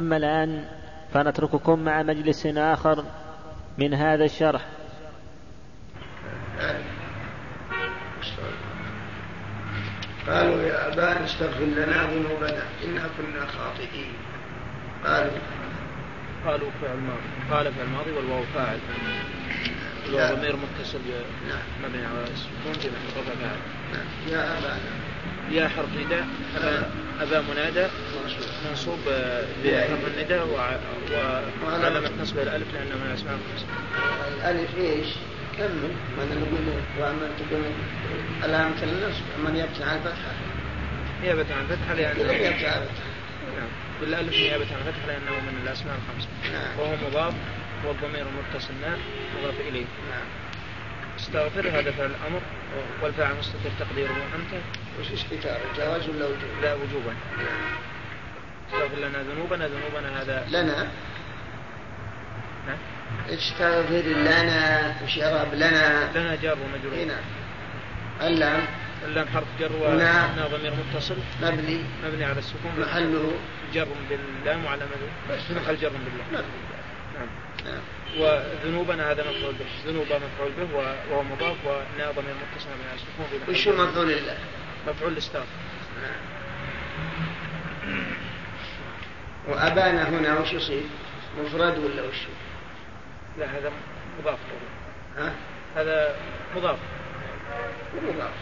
أما الآن فنترككم مع مجلس آخر من هذا الشرح. قالوا يا أبانا استغفر لنا ذنوبنا إنا كنا خاطئين. قالوا. قالوا فعل ماضي. قال فعل ماضي والواو فاعل. الضمير نعم. ضمير متصل نعم. مبني على السكون بمحل رفع فاعل. نعم. يا أبانا. يا حرف نداء أبا منادى منصوب منصوب آه، بحرف النداء وعلامة نصبه الألف لأنه من أسماء الألف إيش؟ كمل. من نقول وأما تكون علامة النصب من يبت عن الفتحة. نيابة عن فتحة لأنه الفتحة. نعم. بالألف نيابة عن الفتحة لأنه من الأسماء الخمسة. نعم. وهو مضاف والضمير المتصل ناء مضاف إليه. نعم. استغفر هذا فعل الأمر والفاعل مستتر تقديره أنت. وش استتار جواز ولا وجوب؟ لا وجوبا. نعم. استغفر لنا ذنوبنا ذنوبنا هذا. لنا. استغفر لنا اشرب لنا. لنا جار ومجرور. هنا. اللام. اللام حرف جر ونا ضمير متصل. مبني. مبني على السكون. محله. جر باللام وعلى مبني بس. محل جر باللام. نعم. نعم. نعم. وذنوبنا هذا مفعول به. ذنوبنا مفعول به وهو مضاف ونا ضمير متصل مبني على السكون. وش مفعول الله مفعول الاستغفر نعم. وأبانا هنا وش يصير؟ مفرد ولا وش؟ لا هذا مضاف ها؟ هذا مضاف مضاف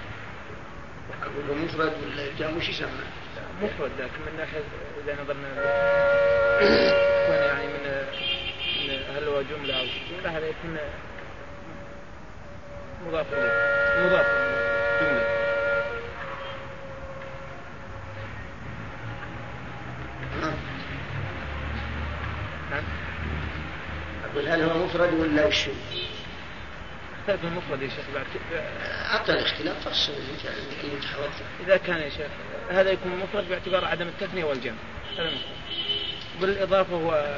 أقول مفرد ولا جاء وش يسمى؟ مفرد لكن من ناحية إذا نظرنا يعني من هل هو جملة أو جملة هذا يكون مضاف إليه مضاف جملة Huh? أقول هل هو مفرد ولا وشو؟ اختلف المفرد يا شيخ بعد أعطى الاختلاف فصل يعني إذا كان يا شيخ هذا يكون مفرد باعتبار عدم التثنية والجمع. هذا بالإضافة هو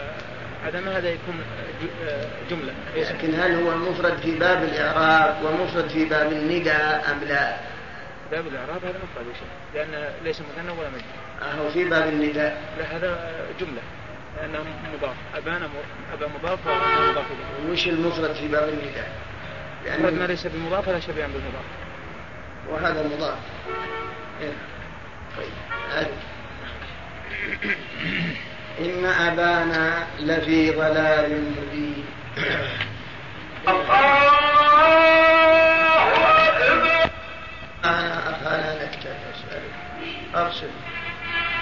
عدم هذا يكون جملة. لكن هل هو مفرد في باب الإعراب ومفرد في باب النداء أم لا؟ باب الإعراب هذا مفرد يا شيخ لأن ليس مثنى ولا مجمع آه، هو في باب النداء. لا هذا جملة. مضاف أبانا أبا مضاف وأبانا مضاف اليه. وش المفرد في باب النداء؟ يعني ما ليس بمضاف ولا شبيها بالمضاف. وهذا مضاف. إيه. طيب إن أبانا لفي ضلال مبين. أنا أفعل لك أرسل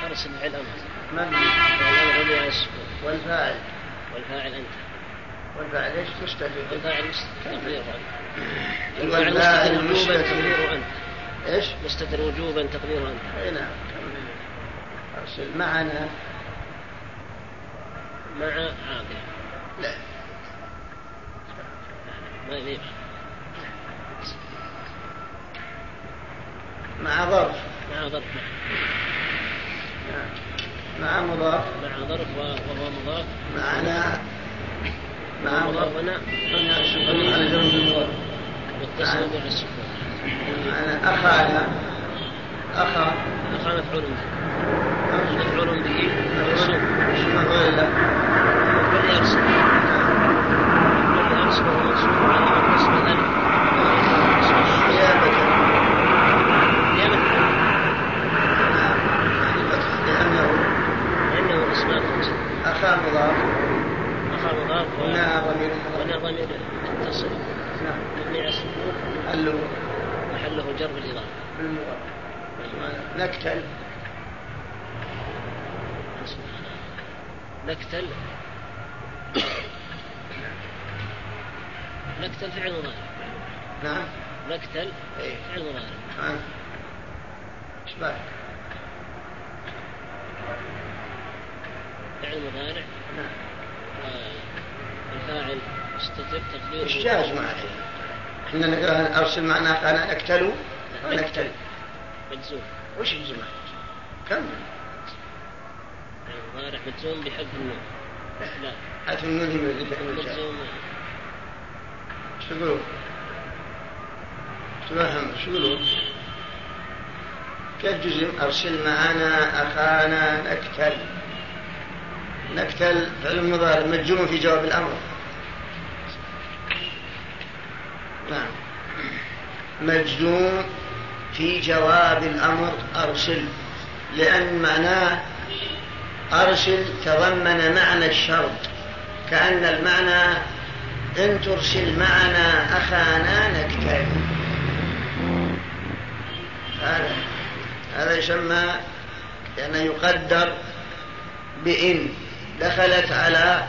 أرسل علم من على الاسم والفاعل. والفاعل أنت. والفاعل إيش؟ تستتر والفاعل تقديره انت والفاعل وجوبا تقديره أنت. إيش؟ يستتر وجوبا تقديره أنت. أي نعم أرسل معنا. مع هذا لا. ما يليق. مع ظرف. مع ظرف. نعم. مع مضاف. مع ظرف وهو مضاف. معنا. مع مضاف هنا. هنا شغل على جنب المضاف متصل السكون. معنا. أخانا أخا. أخا مفعول به. مفعول به. يرسم مفعول له مفعول يرسم مفعول يرسم مفعول منصوب مفعول اسم ذلك. نكتل نكتل فعل مضارع. نعم. نكتل إيه. فعل مضارع. نعم. إيش فعل مضارع. نعم. آه، الفاعل استتب تقدير إيش جاز إحنا نقراها أرسل معناها أنا اكتلوا نكتل مجزوم وش مجزوم كمل. مجزوم بحذف النون لا. حذف النون مجزوم شو يقولون؟ شو شو يقولون؟ كيف جزم أرسل معنا أخانا نكتل؟ نكتل فعل مضارع مجزوم في جواب الأمر. نعم. مجزوم في جواب الأمر أرسل لأن معناه أرسل تضمن معنى الشرط كأن المعنى إن ترسل معنا أخانا نكتب هذا هذا يسمى يعني يقدر بإن دخلت على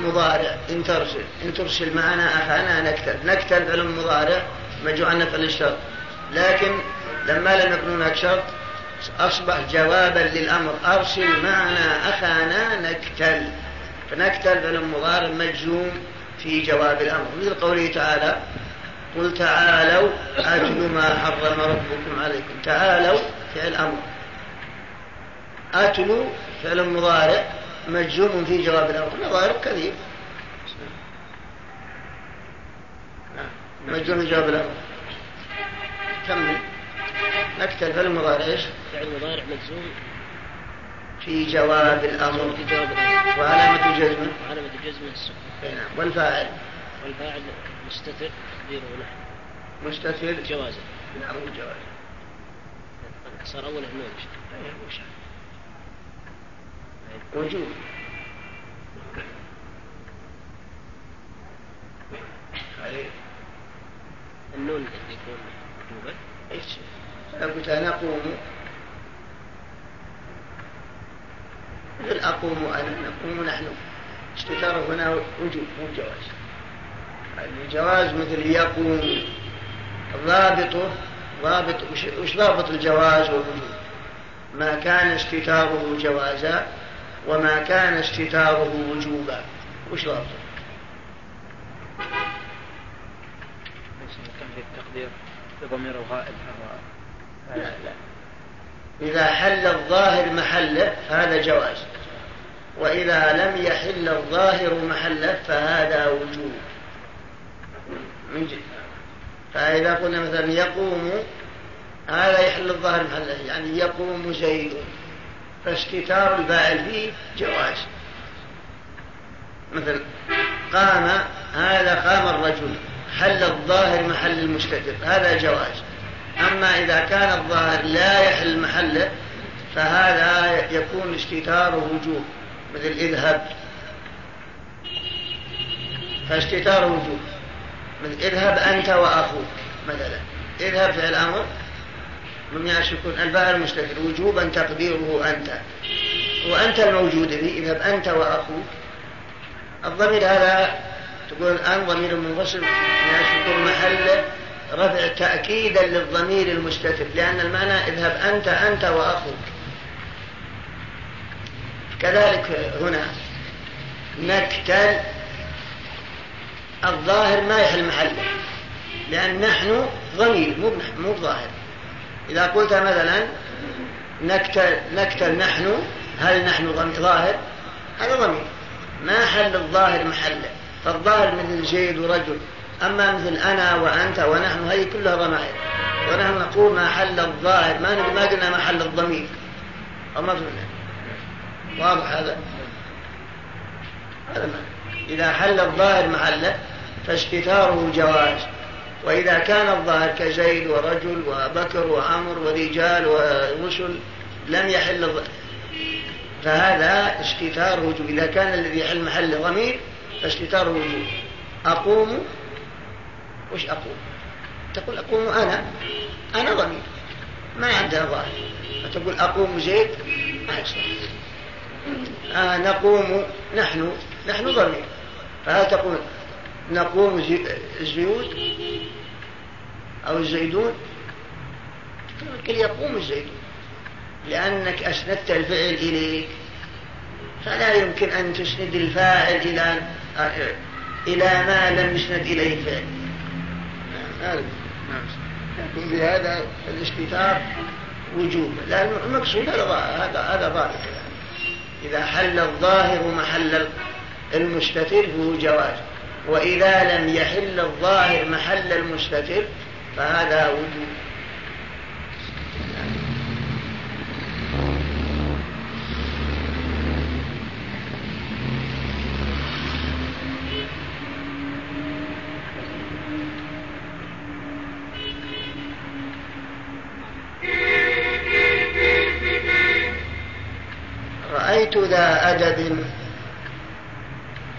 مضارع. إن ترسل إن ترسل معنا أخانا نكتب نكتب على المضارع مجوع في الشرط لكن لما لم يكن هناك شرط أصبح جوابا للأمر. أرسل معنا أخانا نكتل. فنكتل فعل مضارع مجزوم في جواب الأمر. مثل قوله تعالى قل تعالوا أجل ما حرم ربكم عليكم. تعالوا فعل أمر أتلوا فعل مضارع مجزوم في جواب الأمر. مضارع كثير مجزوم في جواب الأمر. كمل نكتب المضارع إيش؟ فعل مضارع مجزوم. في جواب الأمر. في جواب الأمر. وعلامة جزمه وعلامة جزمه السكون نعم. والفاعل. والفاعل مستتر تقديره نحن مستتر. جوازا نعم جوازا نعم، صار أول أيوة، النون موجود. النون اللي يكون مكتوبا إيش؟ فقال نقوم قل أقوم أنا نقوم نحن. استتار هنا وجوب مو جواز. يعني الجواز مثل يقوم. ضابطه ضابط وش ضابط الجواز؟ والوجوب ما كان استتاره جوازا وما كان استتاره وجوبا. وش ضابطه التقدير لضمير الغائب إذا حل الظاهر محله فهذا جواز. وإذا لم يحل الظاهر محله فهذا وجوب. من جد فإذا قلنا مثلا يقوم هذا يحل الظاهر محله يعني يقوم زيد. فاستتار الفاعل فيه جواز. مثلا قام هذا قام الرجل حل الظاهر محل المستتر هذا جواز. أما إذا كان الظاهر لا يحل محله فهذا يكون اشتتار وجوه مثل اذهب. فاشتتار وجوه مثل اذهب أنت وأخوك مثلا. اذهب في الأمر من يكون الباء المشتتر وجوبا تقديره أنت. وأنت الموجود به اذهب أنت وأخوك. الضمير هذا تقول الآن ضمير منفصل من يشكون محله رفع تأكيدا للضمير المستتر لأن المعنى اذهب أنت أنت وأخوك. كذلك هنا نكتل الظاهر ما يحل محله لأن نحن ضمير مو مو ظاهر إذا قلت مثلا نكتل نكتل نحن هل نحن ظاهر؟ هذا ضمير. ما حل الظاهر محله. فالظاهر مثل زيد ورجل. أما مثل أنا وأنت ونحن هذه كلها ضمائر. ونحن نقول ما حل الظاهر. ما ما قلنا ما حل الضمير. أما واضح هذا؟ هذا ما. إذا حل الظاهر محله فاستثاره جواز. وإذا كان الظاهر كزيد ورجل وبكر وعمر ورجال ورسل لم يحل الظاهر فهذا استثار وجوب إذا كان الذي يحل محل ضمير فاستثاره وجوب أقوم وش أقول؟ تقول أقوم أنا؟ أنا ضمير. ما عندنا ظاهر فتقول أقوم زيد؟ ما يصلح آه نقوم نحن. نحن ضمير. فهل تقول نقوم زي... زيود أو الزيدون كل يقوم الزيدون لأنك أسندت الفعل إليك. فلا يمكن أن تسند الفاعل إلى إلى ما لم يسند إليه الفعل. نعم. يكون بهذا الاستتار وجوب. لأن المقصود هذا هذا ظاهر. إذا حل الظاهر محل المستتر فهو جواز. وإذا لم يحل الظاهر محل المستتر فهذا وجوب. بأجد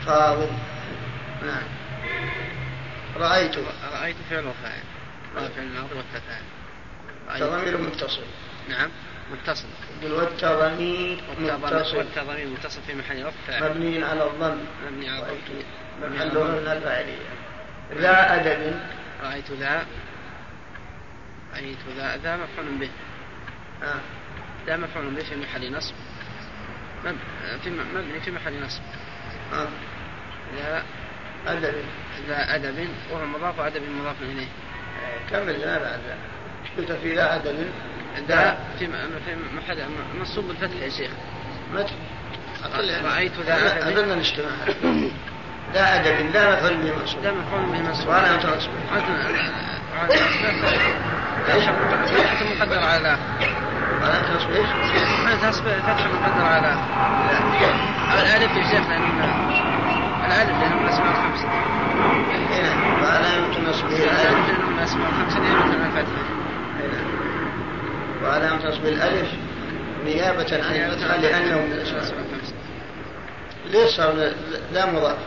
فاضل نعم رأيت رأيت فعل وفاعل رافع الماضي والتفاعل ضمير متصل۔ نعم متصل۔ يقول والتضمير متصل۔ والتضمير متصل في محل رفع مبني على الضم مبني على الضم محله من الفاعلية لا أدب. رأيت لا رأيت لا ذا مفعول به۔ ذا مفعول به في محل نصب۔ في مبني في محل نصب. آه. لا أدب. لا أدب وهو مضاف وأدب مضاف إليه. كمل لا بعد؟ قلت في لا أدب. لا في في محل منصوب بالفتح يا شيخ. متى يعني. رأيت ذا أدب. أظن الاجتماع لا أدب لا مفعول به منصوب لا مفعول به منصوب وأنا متنصب عدنا. لا مقدر على الآخر تصبير تكشف القدر على على الالف يجزم لأن الالف لانهم الاسماء الخمسه ولا يمكن نصب الالف لانهم الاسماء الخمسه اللي مثل الفتحه وعلى نصب الالف نيابة عن الفتحة لأنه من الأسماء الخمسة ليش صار لا مضاف؟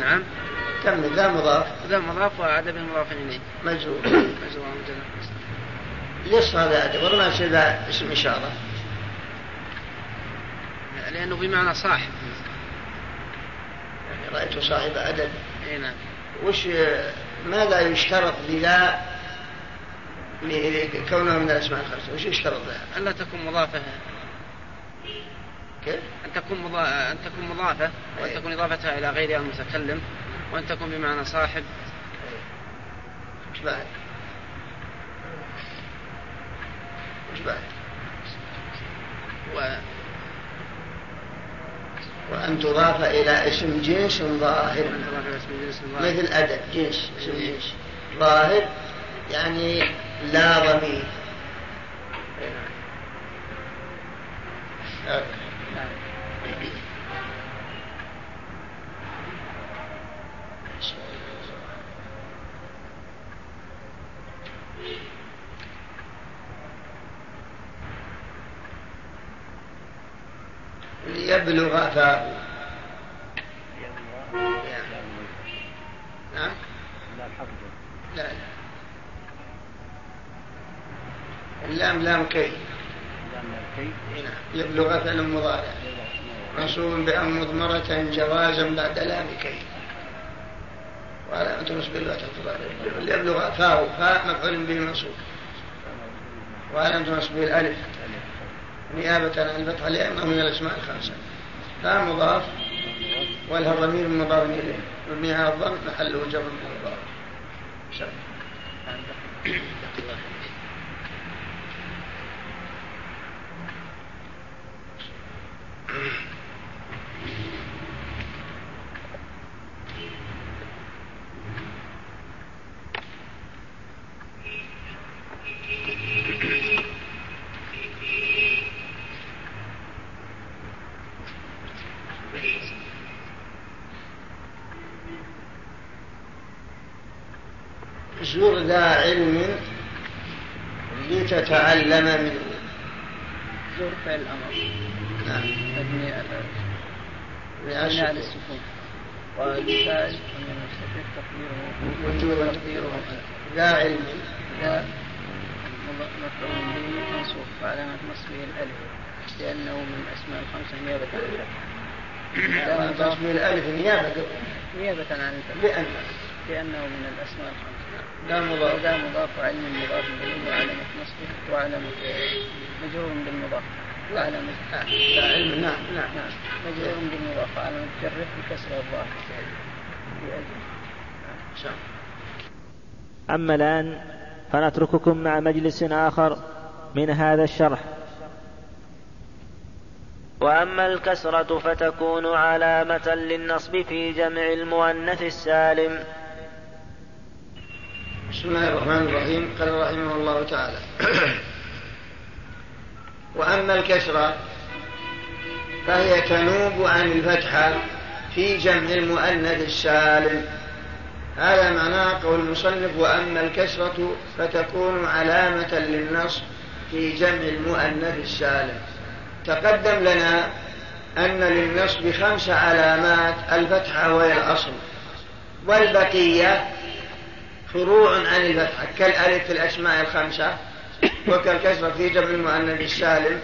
نعم. كمل لا مضاف. لا مضاف وعدم مضاف إليه. مجرور مجرور. مجرور. ليش هذا هذا؟ للصلاة والنافذة اسم إشارة. لأنه بمعنى صاحب. يعني رأيت صاحب أدب. نعم. وش ماذا يشترط بلا كونها من الأسماء الخمسة. وش يشترط لها؟ ألا تكون مضافة. كيف؟ أن تكون مضافة أن تكون مضافة وأن تكون إضافتها إلى غيرها المتكلم وأن تكون بمعنى صاحب. إيه. إيش بعد؟ الأتباع و... وأن تضاف إلى اسم جيش ظاهر. مثل أدب جيش اسم جيش. ظاهر يعني لا ضمير. يبلغ فاه نعم لا لا. اللام لام كي. يبلغ فعل مضارع. منصوب بأم مضمرة جوازا بعد لام كي. وعلى أن تنصب الفتح يبلغ فاء فاء مفعول به منصوب. وعلى أن تنصب الألف نيابة عن الفتح لأنه من الأسماء الخمسة. مضاف وله ضمير مضاف إليه. مبني على الضم محله جر من شكرا. مفعول به منصوب وعلامة نصبه الألف لأنه من الأسماء الخمسة نيابة عن الفتح. نصبه الألف نيابة نيابة عن الفتح. لأن لأنه من الأسماء الخمسة. لا مضاف. لا مضاف علم مضاف إليه وعلامة نصبه وعلامة مجرور بالمضاف. وعلامة علم نعم نعم نعم مجرور بالمضاف وعلامة جره بكسر الظاهر. أما الآن فنترككم مع مجلس آخر من هذا الشرح. وأما الكسرة فتكون علامة للنصب في جمع المؤنث السالم. بسم الله الرحمن الرحيم. قال رحمه الله تعالى وأما الكسرة فهي تنوب عن الفتحة في جمع المؤنث السالم. هذا معنى قول المصنف وأما الكسرة فتكون علامة للنص في جمع المؤنث السالم. تقدم لنا أن للنصب خمس علامات الفتحة وهي الأصل. والبقية فروع عن الفتحة كالألف في الأسماء الخمسة وكالكسرة في جمع المؤنث السالم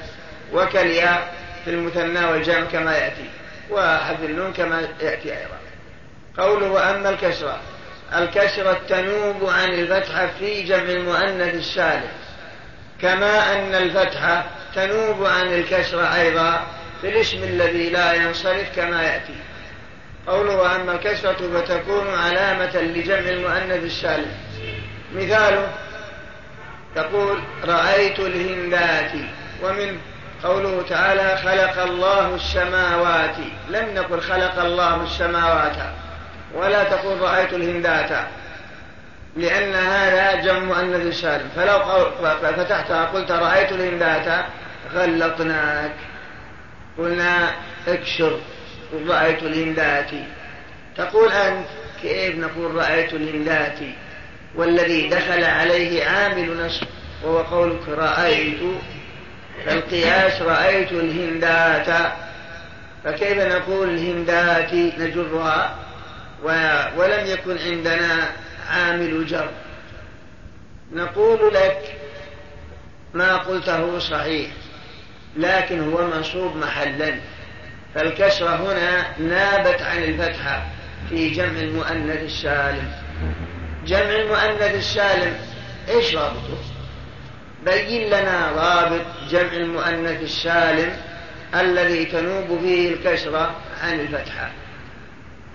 وكالياء في المثنى والجمع كما يأتي وحذف النون كما يأتي أيضا. قوله وأما الكسرة الكسرة تنوب عن الفتحة في جمع المؤنث السالم. كما أن الفتحة تنوب عن الكسرة أيضا في الاسم الذي لا ينصرف كما يأتي. قوله أما الكسرة فتكون علامة لجمع المؤنث السالم. مثاله تقول رأيت الهندات ومن قوله تعالى خلق الله السماوات. لم نقل خلق الله السماوات. ولا تقول رأيت الهنداة لأن هذا جمع النبي سالم فلو فتحتها قلت رأيت الهنداة غلطناك. قلنا اكشر رأيت الهنداة. تقول أنت كيف نقول رأيت الهنداة؟ والذي دخل عليه عامل نصب وهو قولك رأيت فالقياس رأيت الهندات فكيف نقول الهندات نجرها؟ ولم يكن عندنا عامل جر. نقول لك ما قلته صحيح لكن هو منصوب محلا. فالكسرة هنا نابت عن الفتحة في جمع المؤنث السالم. جمع المؤنث السالم إيش رابطه؟ بين لنا رابط جمع المؤنث السالم الذي تنوب فيه الكسرة عن الفتحة.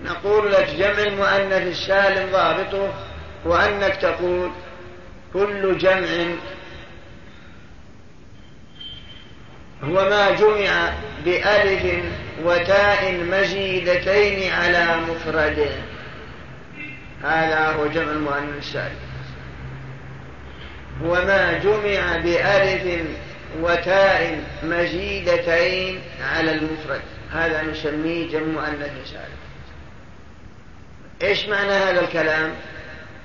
نقول لك جمع المؤنث السالم ضابطه وأنك تقول كل جمع. هو ما جمع بألف وتاء مزيدتين على مفرد. هذا هو جمع المؤنث السالم هو ما جمع بألف وتاء مزيدتين على المفرد. هذا نسميه جمع المؤنث سالم إيش معنى هذا الكلام؟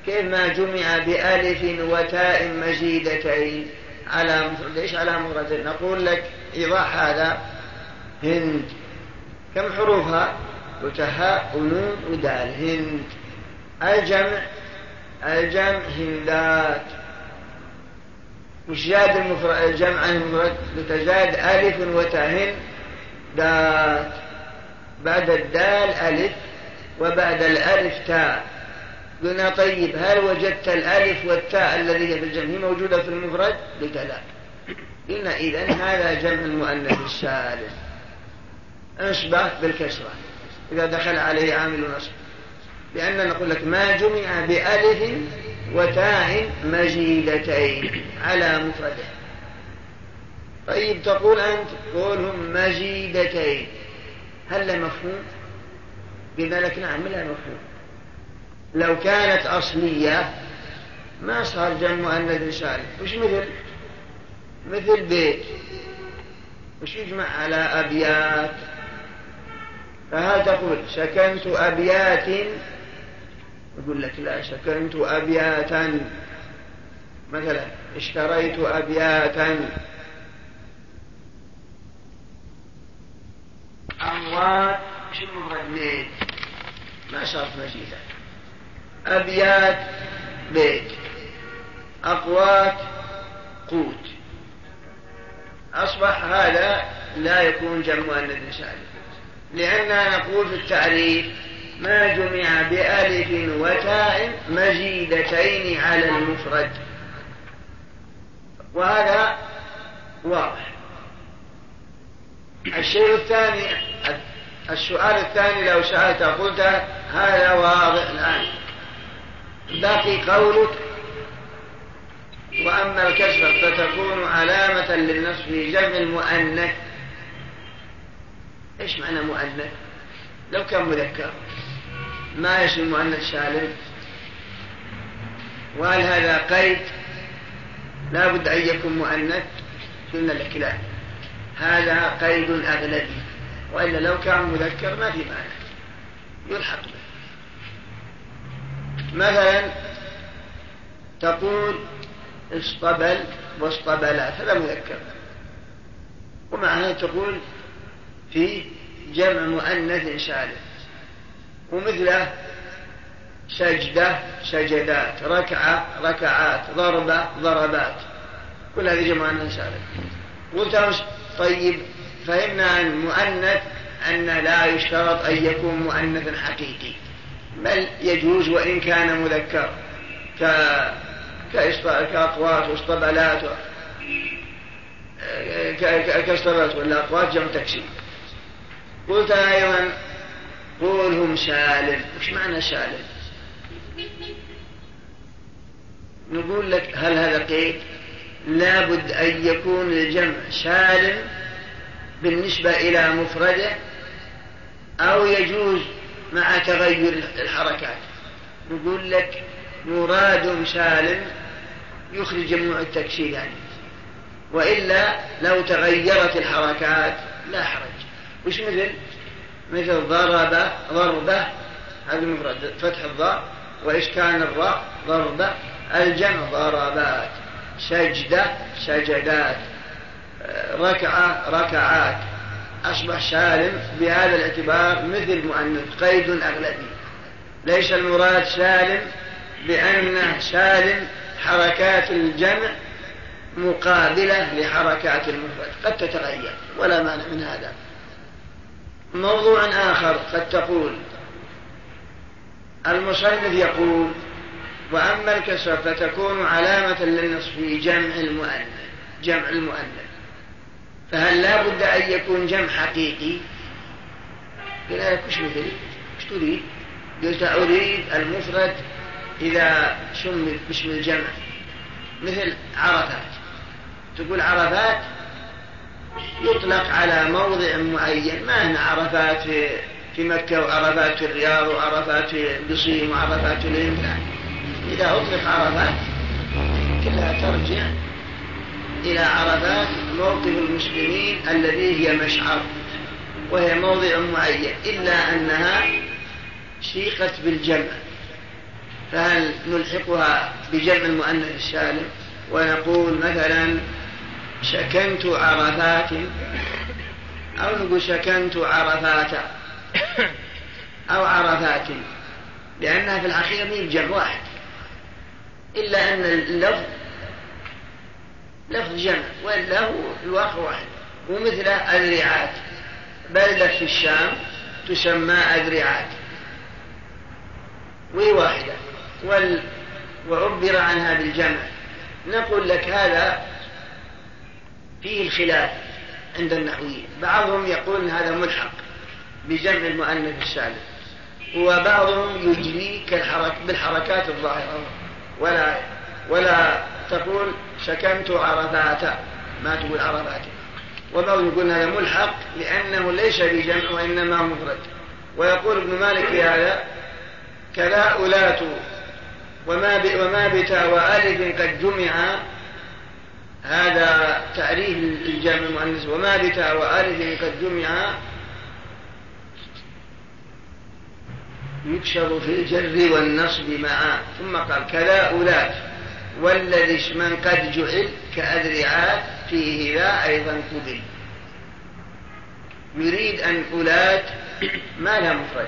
كيف ما جمع بألف وتاء مزيدتين على مفرد إيش على مفرد نقول لك إيضاح هذا. هند. كم حروفها؟ وتهاء ونون ودال. هند. الجمع الجمع هندات. مش المفرد الجمع المفرد بتزاد ألف وتاء هند دات بعد الدال ألف وبعد الألف تاء. قلنا طيب هل وجدت الألف والتاء الذي في الجمع موجودة في المفرد؟ قلت لا. قلنا إذا هذا جمع المؤنث السالم. أشبه بالكسرة. إذا دخل عليه عامل نصب. لأننا نقول لك ما جمع بألف وتاء مجيدتين على مفرده. طيب تقول أنت قولهم مجيدتين. هل مفهوم؟ بملك عامل المخلوق لو كانت أصلية ما صار جن مؤنث سالم وش مثل؟ مثل بيت. وش يجمع على أبيات؟ فهل تقول سكنت أبيات؟ يقول لك لا سكنت أبياتا مثلا اشتريت أبياتا أموات. شنو مغنيت ساتھ مزید ہے۔ ابیات بیت اقوات قوت۔ اصبح هذا لا يكون جمع مؤنث لاننا نقول في التعريف ما جمع بألف وتاء مجيدتين على المفرد۔ وهذا واضح۔ الشيء الثاني السؤال الثاني لو سألت قلت هذا واضح الآن. بقي قولك. وأما الكسرة فتكون علامة للنصب في جمع المؤنث. إيش معنى مؤنث؟ لو كان مذكر. ما يشمل المؤنث سالم وهل هذا قيد؟ لا بد أن يكون مؤنث. قلنا لك لا. هذا قيد أغلبي. وإلا لو كان مذكر ما في مانع. يلحق به. مثلا تقول اصطبل واصطبلا هذا مذكر. ومعها تقول في جمع مؤنث سالم ومثله سجدة سجدات ركعة ركعات ضربة ضربات. كل هذه جمع مؤنث سالم قلت طيب فإن المؤنث أن لا يشترط أن يكون مؤنثا حقيقي بل يجوز وإن كان مذكر ك كأقوات واصطبلات كاصطبلات والأقوات جمع تكسير. قلت أيضا قولهم سالم وش معنى سالم نقول لك هل هذا قيد؟ لابد أن يكون الجمع سالم بالنسبة إلى مفرده أو يجوز مع تغير الحركات. نقول لك مراد سالم يخرج جموع التكسير يعني. وإلا لو تغيرت الحركات لا حرج. وش مثل؟ مثل ضربة ضربة هذا مفرد. فتح الضاء وإسكان الراء؟ ضربة. الجمع ضربات. سجدة سجدات. ركعة ركعات. أصبح سالم بهذا الاعتبار مثل المؤنث قيد أغلبي. ليس المراد سالم بأنه سالم حركات الجمع مقابلة لحركات المفرد. قد تتغير ولا مانع من هذا. موضوع آخر قد تقول المصنف يقول وأما الكسر فتكون علامة للنصف في جمع المؤنث جمع المؤنث. فهل لا بد أن يكون جمع حقيقي؟ قال كش مثلي كش تريد قلت أريد المفرد إذا سمي باسم الجمع. مثل عرفات. تقول عرفات يطلق على موضع معين. ما هنا عرفات في, مكة وعرفات في الرياض وعرفات في بصيم وعرفات في الإمكان إذا أطلق عرفات كلها ترجع إلى عرفات موقف المسلمين الذي هي مشعر وهي موضع معين إلا أنها شيقت بالجمع. فهل نلحقها بجمع المؤنث السالم؟ ونقول مثلا سكنت عرفات أو نقول سكنت عرفات أو عرفات لأنها في الأخير من جر واحد. إلا أن اللفظ لفظ جمع وإلا هو في الواقع واحد. ومثل أذرعات بلدة في الشام تسمى أذرعات وهي واحدة. وال وعبر عنها بالجمع. نقول لك هذا فيه الخلاف عند النحويين. بعضهم يقول هذا ملحق بجمع المؤنث السالم وبعضهم يجري كالحرك بالحركات الظاهرة. ولا ولا تقول سكنت عرفات ما تقول عرفات وبعضهم يقول هذا ملحق لأنه ليس بجمع وإنما مفرد. ويقول ابن مالك في هذا كذا أولات وما ب... وما بتاء وألف قد جمع. هذا تعريف الجامع المؤنث وما بتاء وألف قد جمع. يكشر في الجر والنصب معا. ثم قال كذا أولات. والذي من قد جعل كأذرعاء فيه لا أيضا قدر يريد أن أولاد ما لها مفرد.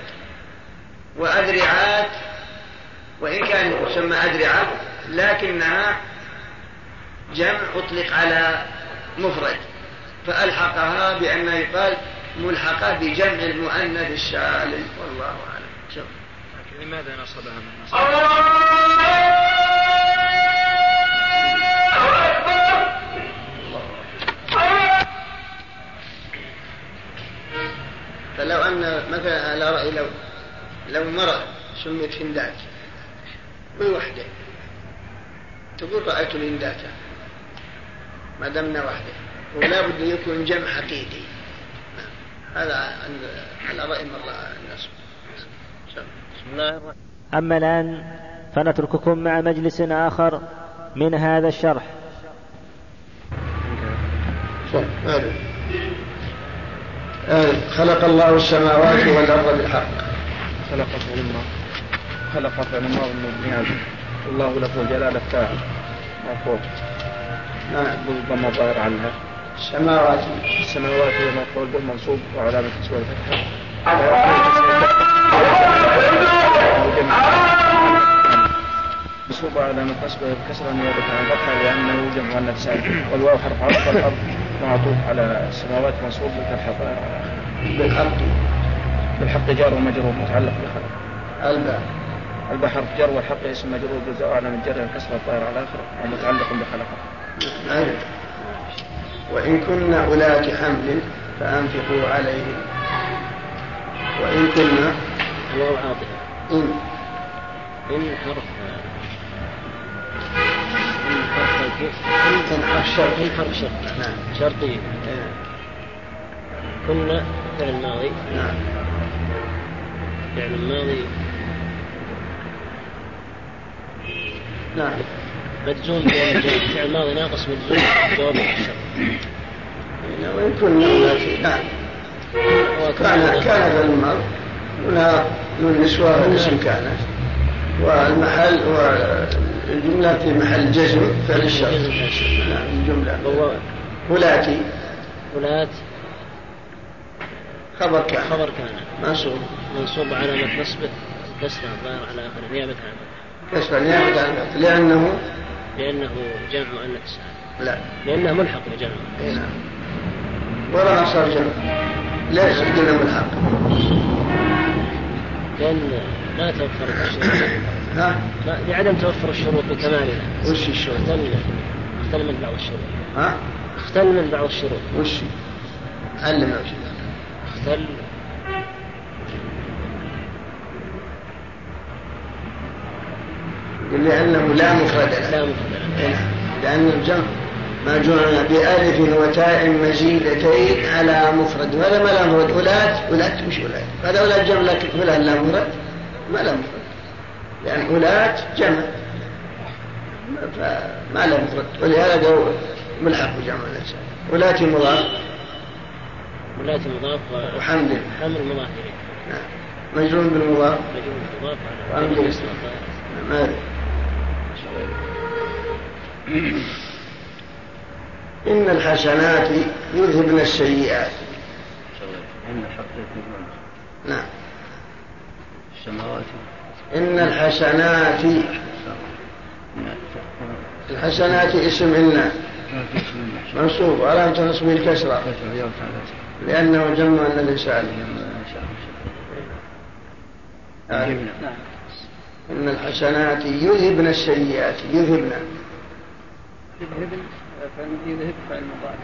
وأذرعات وإن كان تسمى أذرعة لكنها جمع أطلق على مفرد. فألحقها بأن يقال ملحقة بجمع المؤنث السالم. والله أعلم. لماذا نصبها؟ من نصبها؟ فلو أن مثلا على رأي لو لو امراه سميت هندات من وحده؟ تقول رأيت الهندات ما دمنا وحده. ولا بد أن يكون جمع حقيقي هذا على رأي من الناس. بسم الله الرحمن أما الآن فنترككم مع مجلس آخر من هذا الشرح. صح. خلق الله السماوات والأرض بالحق. خلق فعل الله خلق فعل الله الله له جلال ما فوق. نعم. ما ضم ظاهر عنها. السماوات السماوات هي فوق المنصوب وعلامة سوى الفتحة منصوب علامة نصبه الكسرة نيابة عن الفتحة لأنه جمع النفسان والواو حرف عطف الأرض. معطوف على السماوات منصوب بالحق بالحق. بالحق جار ومجرور متعلق بخلق الباء البحر جر والحق اسم مجرور جزاء على من جر الكسر الطائر على اخره ومتعلق بخلقه وإن كنا أولاة حمل فأنفقوا عليهم وإن كنا الله عاطفة إن. إن حرف الشرط الفرق شرط نعم. شرطي. نعم. كنا فعل ماضي نعم فعل ماضي نعم مجزوم فعل ماضي ناقص مجزوم جواب الشرط وإن كنا نعم كان كان الماضي هنا للنسوة والاسم كانت والمحل والجملة في محل جزم فعل الشرط. نعم الجملة ولاتي. ولات. خبر كان. خبر كان. منصوب. منصوب على نصبه كسرة الظاهر على أخر نيابة عن كسرة نيابة عن لأنه؟ لأنه جمع مؤنث لا. لأنه ملحق بجمع. إيه نعم. ولا صار جمع. ليس عندنا ملحق. لأن ما توفر الشروط. نعم لعدم توفر الشروط بكمالها وش الشروط؟ اختل. من بعض الشروط. ها؟ اختل من بعض الشروط. وش؟ علم اختل. لأنه لا مفرد. لا مفرد. لأن الجمع ما جمع بألف وتاء مزيدتين على مفرد. ولا ما لا مفرد. أولاد؟ أولاد مش أولاد. هذا أولاد جمع لكن فلان لا مفرد. ما له مفرد. يعني لأن ولاة جمع. فما له مفرد. ولهذا هو ملحق بجمع الإنسان ولاة مضاف. ولاة مضاف وحمد. حمد مضاف إليه. نعم. مجرور بالمضاف. مجرور بالمضاف. إن الحسنات ما أدري. إن الحسنات يذهبن السيئات. نعم. إن الحسنات الحسنات اسم إن. منصوب على تنصب الكسرة لأنه جمع الذي سأل إن الحسنات يذهبن السيئات يذهبن. يذهبن يذهب فعل مضارع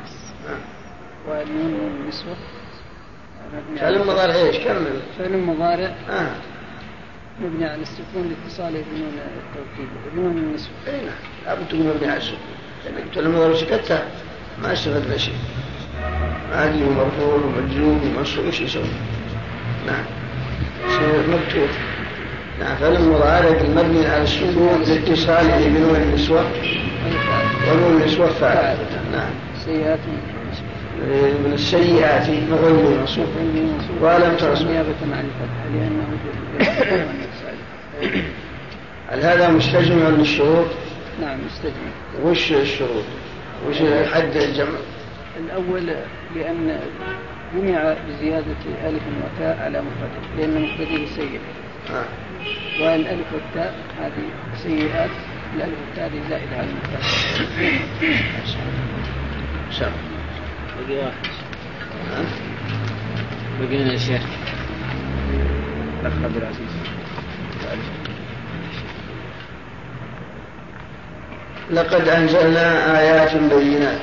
والنون نسوة فعل مضارع إيش؟ كمل. فعل مضارع آه. مبني على السكون لاتصاله بنون التوكيد. بنون النسب اي نعم لابد تكون مبني على السكون يعني لانك لما لو سكتها ما استفدنا شيء. عادي ومرفوع ومجزوم ومنصوب إيش يسوي؟ نعم. يصير مكتوب. نعم فلما رأى المبني على السكون لاتصاله بنون النسوة؟ ونون النسوة فاعل. نعم. سيئات. من السيئات ولم منصوب ولم عن هل هذا مستجمع من الشروط؟ نعم مستجمع وش الشروط؟ وش حد الجمع؟ الأول لأن جمع بزيادة ألف وتاء على مفرده لأن مفرده سيء آه. والألف والتاء هذه سيئات الألف والتاء هذه زائدة على المفرد بقي واحد بقينا يا شيخ الاخ عبد العزيز لقد انزلنا ايات بينات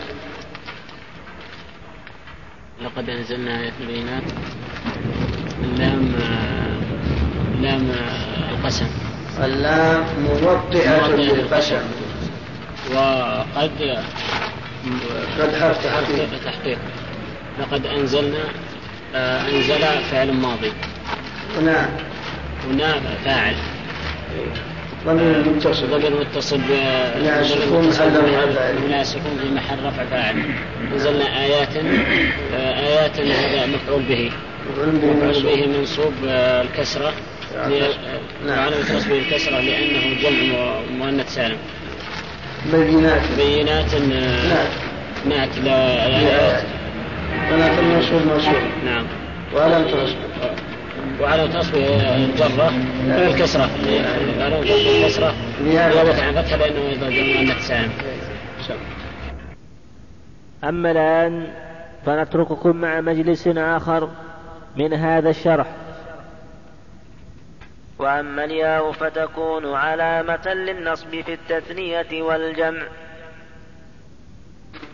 لقد انزلنا ايات بينات اللام لام القسم. اللام موطئة للقسم وقد تحقيق تحقيق. لقد أنزلنا آه، أنزل فعل ماضي. هنا هنا فاعل. ضمير آه، متصل. ضمير متصل ب لا سكون محل لا في محل رفع فاعل. أنزلنا آيات آه، آيات هذا مفعول به. مفعول به منصوب. الكسرة. نعم. علامة الكسرة لأنه جمع مؤنث سالم. بينات. بينات آه، نعم. نعت لا ولكن قناة مشهور نعم. نعم. وعلى تصبر وعلى تصب الجرة الكسرة على الكسرة. لغة عن فتحة لأنه أنك سام أما الآن فنترككم مع مجلس آخر من هذا الشرح. وأما الياء فتكون علامة للنصب في التثنية والجمع.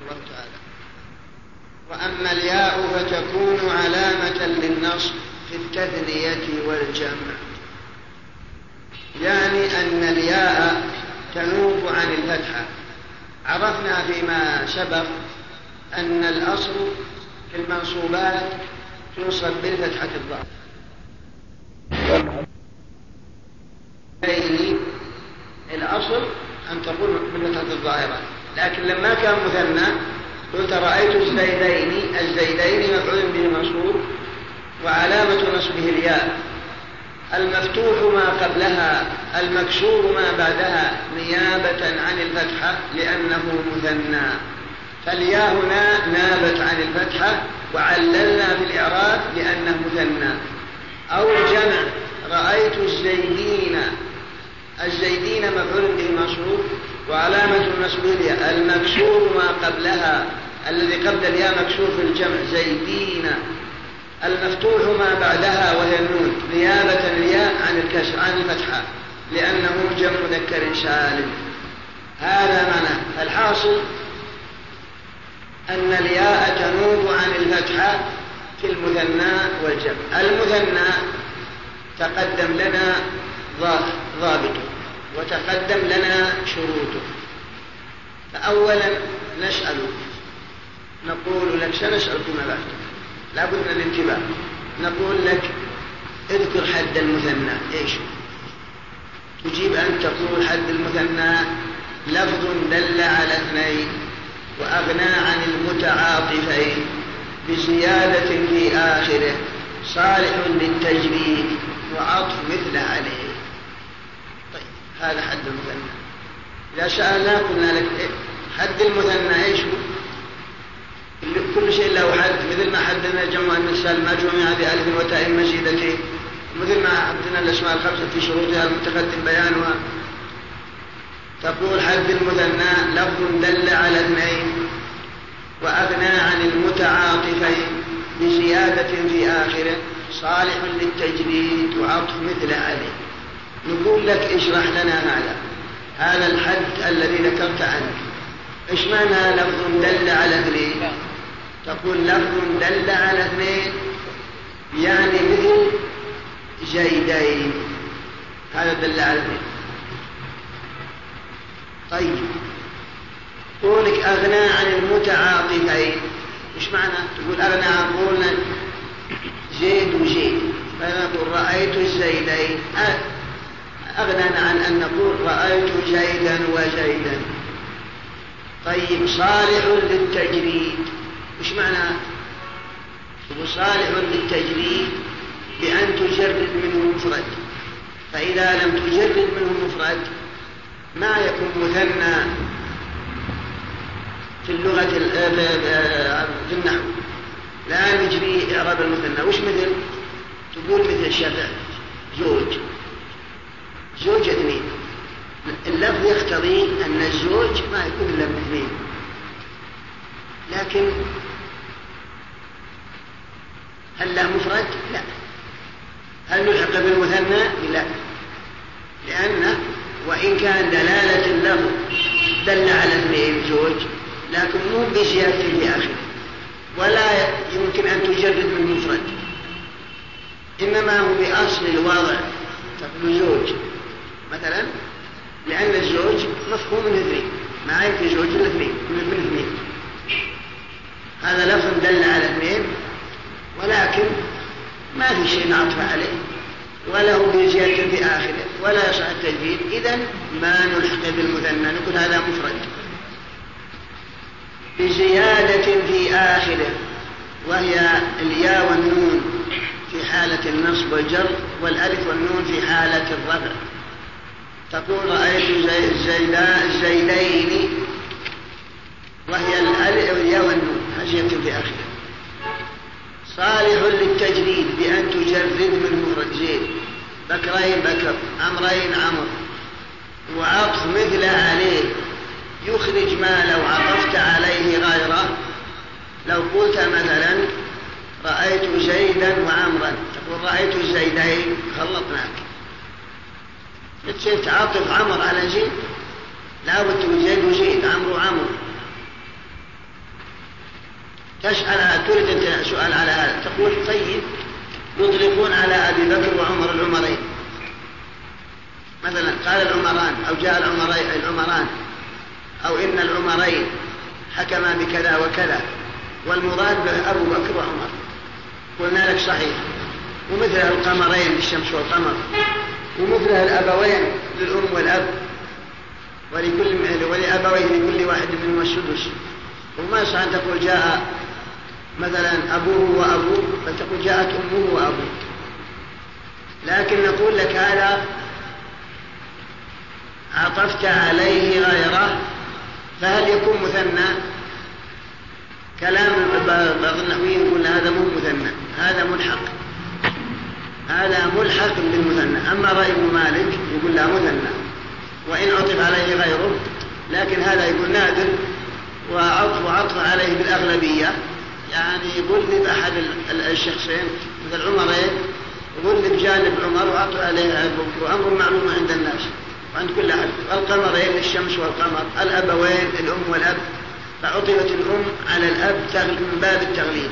الله تعالى. وأما الياء فتكون علامة للنصب في التثنية والجمع. يعني أن الياء تنوب عن الفتحة. عرفنا فيما سبق أن الأصل في المنصوبات تنصب بالفتحة الضغط عليه الأصل أن تقول بالنسبة الظاهرة. لكن لما كان مثنى قلت رأيت الزيدين الزيدين مفعول به منصوب وعلامة نصبه الياء. المفتوح ما قبلها المكسور ما بعدها نيابة عن الفتحة لأنه مثنى. فالياء هنا نابت عن الفتحة وعللنا في الإعراب لأنه مثنى. أو الجمع رأيت الزيدين الزيدين مفعول به مشروط وعلامة المسؤولية المكسور ما قبلها الذي قبل الياء مكسور في الجمع زيدين المفتوح ما بعدها وهي النون نيابة الياء عن الكسر عن الفتحة لأنه جمع مذكر سالم هذا معنى. الحاصل أن الياء تنوب عن الفتحة في المثنى والجمع. المثنى تقدم لنا ضابطه وتقدم لنا شروطه. فأولا نسألك نقول لك سنسأل ما بعد لا بد من الانتباه. نقول لك اذكر حد المثنى. إيش؟ تجيب أن تقول حد المثنى لفظ دل على اثنين وأغنى عن المتعاطفين بزيادة في آخره. صالح للتجريد وعطف مثل عليه. هذا حد المثنى. إذا سألنا قلنا لك إيه؟ حد المثنى إيش هو؟ كل شيء له حد. مثل ما حدنا جمع النساء ما جمع هذه ألف وتاء مزيدتين مثل ما حدنا الأسماء الخمسة في شروطها المتقدم بيانها. تقول حد المثنى لفظ دل على اثنين وأغنى عن المتعاطفين بزيادة في آخره. صالح للتجريد وعطف مثل عليه. نقول لك اشرح لنا هذا هذا الحد الذي ذكرت عنه إيش معنى لفظ دل على اثنين؟ تقول لفظ دل على اثنين يعني مثل جيدين. هذا دل على اثنين. طيب. قولك أغنى عن المتعاطفين. إيش معنى؟ تقول أغنى عن قولنا زيد وجيد. فأنا أقول رأيت الزيدين آه، أغنى عن أن نقول رأيت زيدا وزيدا طيب صالح للتجريد. وش معنى؟ صالح للتجريد بأن تجرد منه مفرد. فإذا لم تجرد منه مفرد ما يكون مثنى في اللغة في النحو. لا نجري إعراب المثنى. وش مثل؟ تقول مثل شبع زوج. زوج اثنين اللفظ يقتضي أن الزوج ما يكون إلا باثنين لكن هل له مفرد؟ لا. هل نلحق بالمثنى؟ لا. لأن وإن كان دلالة اللفظ دل على اثنين زوج لكن مو بزيادة لآخره ولا يمكن أن تجرد من مفرد. إنما هو بأصل الوضع تقول زوج. مثلا لأن الزوج مفهوم من اثنين معايا في زوج الاثنين من اثنين هذا لفظ دل على اثنين ولكن ما في شيء نعطف عليه. ولا هو في في آخره ولا يصح التجديد. إذا ما نلحق بالمثنى نقول هذا مفرد. بزيادة في آخره وهي الياء والنون في حالة النصب والجر والألف والنون في حالة الرفع تقول رأيت زيدين وهي الألئ والنون. خشيت بأخذه صالح للتجريد بأن تجرد من مفرد زيد بكرين بكر أمرين عمر وعطف مثل عليه. يخرج ما لو عطفت عليه غيره. لو قلت مثلا رأيت زيدا وعمرا. تقول رأيت الزيدين خلطناك. نتشي تعاطف عمر على شيء لابد زيد وزيد عمرو عمرو تسأل تريد أنت سؤال على هذا تقول طيب يطلقون على أبي بكر وعمر العمرين. مثلا قال العمران أو جاء العمرين, العمران أو إن العمرين حكما بكذا وكذا والمراد به أبو بكر وعمر. قلنا لك صحيح. ومثل القمرين الشمس والقمر. ومكره الأبوين للأم والأب ولكل ولأبويه لكل واحد منهما السدس. وما يصح أن تقول جاء مثلا أبوه وأبوه بل تقول جاءت أمه وأبوه لكن نقول لك هذا عطفت عليه غيره فهل يكون مثنى؟ كلام بعض النحويين يقول هذا مو مثنى هذا ملحق. هذا ملحق بالمثنى. أما رأي ابن مالك يقول لا مثنى. وإن عطف عليه غيره لكن هذا يقول نادر وعطف عطف عليه بالأغلبية. يعني غلب أحد الشخصين. مثل عمرين إيه؟ غلب جانب عمر وعطف عليه وأمر معلوم عند الناس. وعند كل أحد. القمرين إيه؟ الشمس والقمر. الأبوين الأم والأب. فعطفت الأم على الأب من باب التغليب.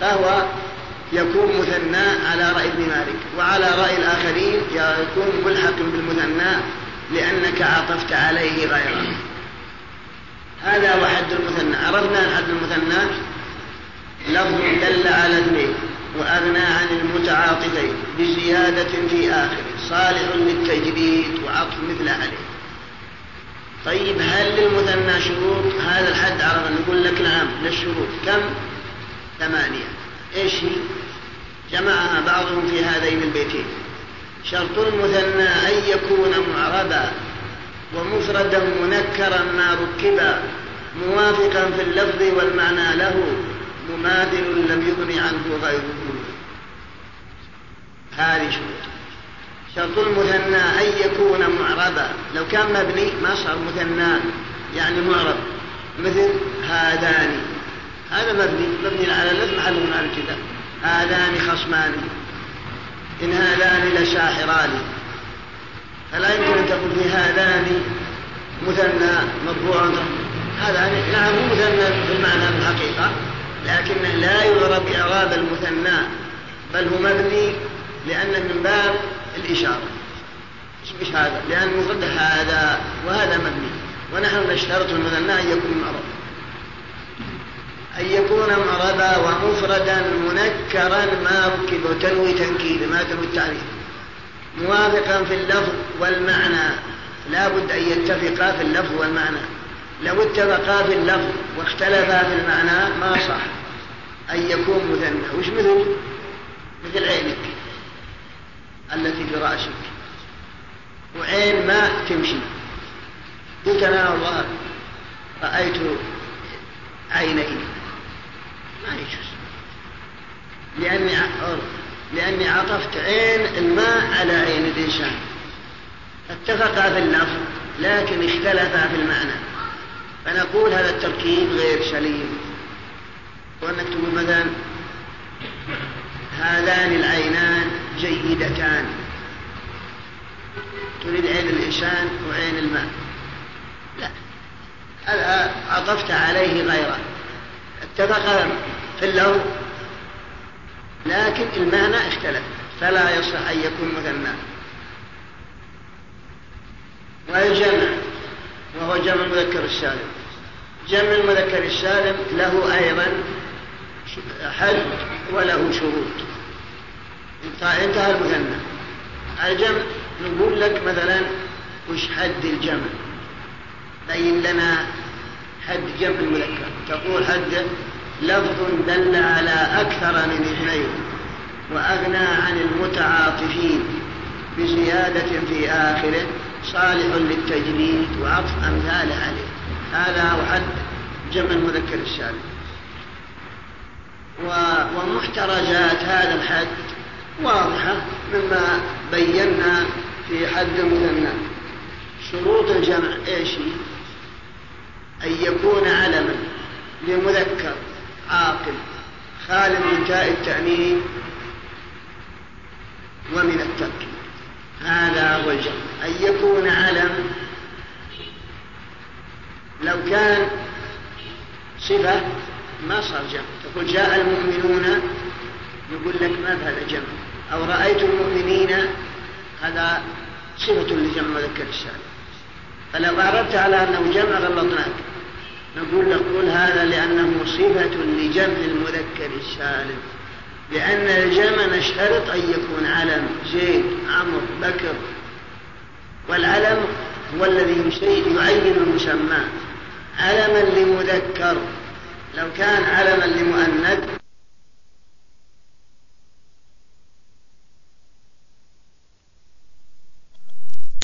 فهو يكون مثنى على رأي ابن مالك وعلى رأي الآخرين يكون ملحق بالمثنى لأنك عطفت عليه غيره. هذا هو حد المثنى. عرفنا الحد المثنى؟ لفظ دل على اثنين وأغنى عن المتعاطفين بزيادة في آخره. صالح للتجديد وعطف مثل عليه طيب هل للمثنى شروط؟ هذا الحد عرفنا نقول لك نعم للشروط. كم؟ ثمانية. إيش؟ هي؟ جمعها بعضهم في هذين البيتين. شرط المثنى أن يكون معربا ومفردا منكرا ما ركبا موافقا في اللفظ والمعنى له مماثل لم يغن عنه غيره. هذه شروط. شرط المثنى أن يكون معربا. لو كان مبني ما صار مثنى يعني معرب. مثل هذان. هذا مبني مبني على النزم محل على الكتاب. هذان خصمان. إن هذان لساحران فلا يمكن أن تقول في هذان مثنى مرفوع هذا نعم مثنى بالمعنى الحقيقة لكن لا يعرب إعراب المثنى بل هو مبني لأن من باب الإشارة. إيش هذا؟ لأن مفرد هذا وهذا مبني. ونحن نشترط المثنى أن يكون معرب أن يكون معربا ومفردا منكرا ما ركب تنوي تنكيد ما تنوي التعريف. موافقا في اللفظ والمعنى. لا بد أن يتفقا في اللفظ والمعنى. لو اتفقا في اللفظ واختلفا في المعنى ما صح. أن يكون مثنى وش مثل؟ مثل عينك التي في رأسك. وعين ما تمشي. قلت أنا والله رأيت عينين. ما يجوز. لأني لأني عطفت عين الماء على عين الإنسان. اتفقا في اللفظ لكن اختلفا في المعنى. فنقول هذا التركيب غير سليم. وأنك تقول مثلا هذان العينان جيدتان. تريد عين الإنسان وعين الماء. لا. عطفت عليه غيره. تدخل في اللون لكن المعنى اختلف. فلا يصح أن يكون مثنى والجمع وهو جمع المذكر السالم. جمع المذكر السالم له أيضا حد وله شروط. انتهى المثنى الجمع نقول لك مثلا وش حد الجمع؟ بين لنا حد جمع المذكر. تقول حد لفظ دل على أكثر من اثنين وأغنى عن المتعاطفين بزيادة في آخره صالح للتجليد وعطف أمثال عليه. هذا هو حد جمع المذكر السالم ومحترزات هذا الحد واضحة مما بينا في حد المثنى شروط الجمع إيش؟ هي؟ أن يكون علما لمذكر عاقل خال من جاء التأنيب ومن الترك. هذا هو الجمع أن يكون علم لو كان صفة ما صار جمع. تقول جاء المؤمنون يقول لك ما هذا جمع. أو رأيت المؤمنين هذا صفة لجمع مذكر السالم فلو أردت على أنه جمع غلطناك. نقول نقول هذا لأنه صفة لجمع المذكر السالم لأن الجمع نشترط أن يكون علم زيد عمرو بكر. والعلم هو الذي يعين المسمى. علما لمذكر. لو كان علما لمؤنث